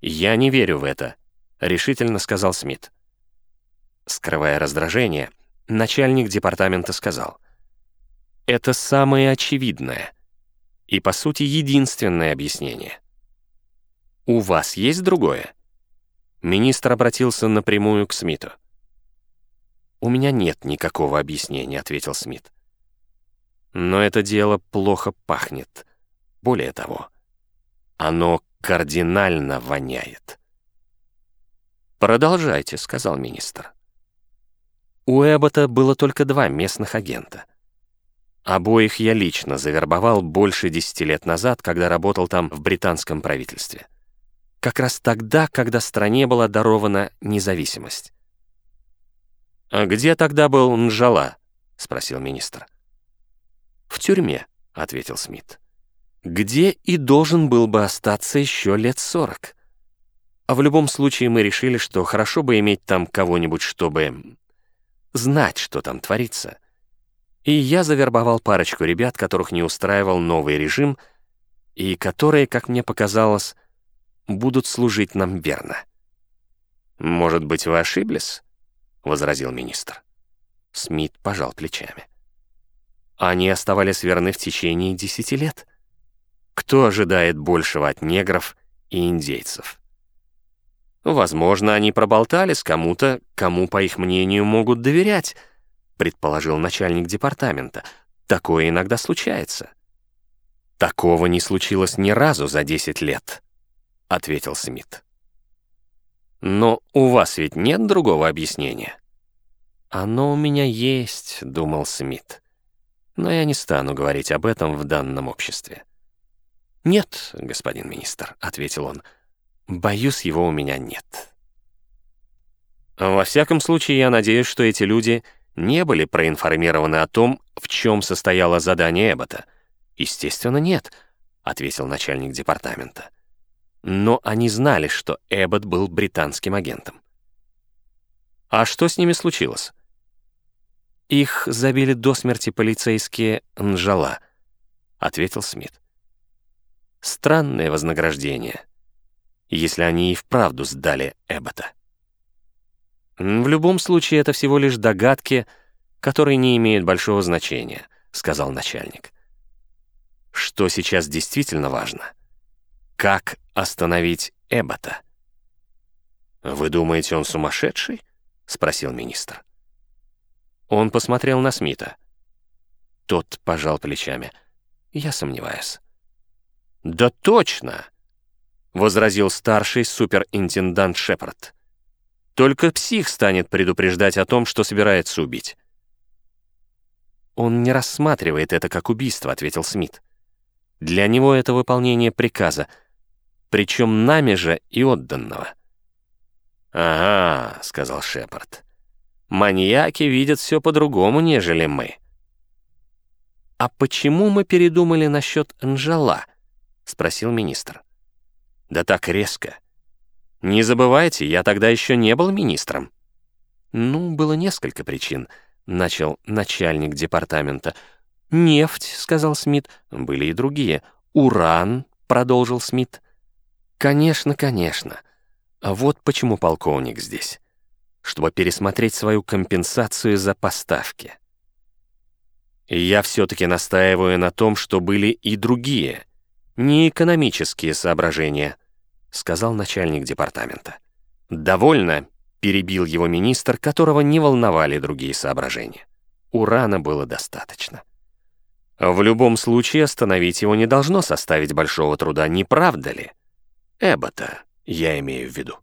«Я не верю в это», — решительно сказал Смит. Скрывая раздражение, начальник департамента сказал. «Это самое очевидное и, по сути, единственное объяснение. У вас есть другое?» Министр обратился напрямую к Смиту. «У меня нет никакого объяснения», — ответил Смит. «Но это дело плохо пахнет. Более того, оно кардинально воняет». «Продолжайте», — сказал министр. У Эббота было только два местных агента. Обоих я лично завербовал больше десяти лет назад, когда работал там в британском правительстве. Как раз тогда, когда стране была дарована независимость. «А где тогда был Нжала?» — спросил министр. «В тюрьме», — ответил Смит. «Где и должен был бы остаться еще лет сорок». А в любом случае мы решили, что хорошо бы иметь там кого-нибудь, чтобы знать, что там творится. И я завербовал парочку ребят, которых не устраивал новый режим, и которые, как мне показалось, будут служить нам верно. «Может быть, вы ошиблись?» — возразил министр. Смит пожал плечами. Они оставались верны в течение десяти лет. Кто ожидает большего от негров и индейцев? Возможно, они проболтались кому-то, кому, по их мнению, могут доверять, предположил начальник департамента. Такое иногда случается. Такого не случилось ни разу за 10 лет, ответил Смит. Но у вас ведь нет другого объяснения. Оно у меня есть, думал Смит. Но я не стану говорить об этом в данном обществе. Нет, господин министр, ответил он. Боюсь, его у меня нет. Во всяком случае, я надеюсь, что эти люди не были проинформированы о том, в чем состояло задание Эббота. Естественно, нет, ответил начальник департамента. Но они знали, что Эббот был британским агентом. А что с ними случилось? Их забили до смерти полицейские Нжала, ответил Смит. Странное вознаграждение если они и вправду сдали Эббота. «В любом случае, это всего лишь догадки, которые не имеют большого значения», — сказал начальник. «Что сейчас действительно важно? Как остановить Эббота?» «Вы думаете, он сумасшедший?» — спросил министр. Он посмотрел на Смита. Тот пожал плечами. «Я сомневаюсь». «Да точно!» — возразил старший суперинтендант Шепард. «Только псих станет предупреждать о том, что собирается убить». «Он не рассматривает это как убийство», — ответил Смит. «Для него это выполнение приказа, причем нами же и отданного». «Ага», — сказал Шепард. «Маньяки видят все по-другому, нежели мы». «А почему мы передумали насчет Анжела?» — спросил министр. Да так резко. Не забывайте, я тогда еще не был министром. Ну, было несколько причин, начал начальник департамента. Нефть, сказал Смит, были и другие. Уран, продолжил Смит. Конечно, конечно. А вот почему полковник здесь. Чтобы пересмотреть свою компенсацию за поставки. Я все-таки настаиваю на том, что были и другие, не экономические соображения, сказал начальник департамента. «Довольно», — перебил его министр, которого не волновали другие соображения. Урана было достаточно. В любом случае остановить его не должно составить большого труда, не правда ли? Эббота, я имею в виду.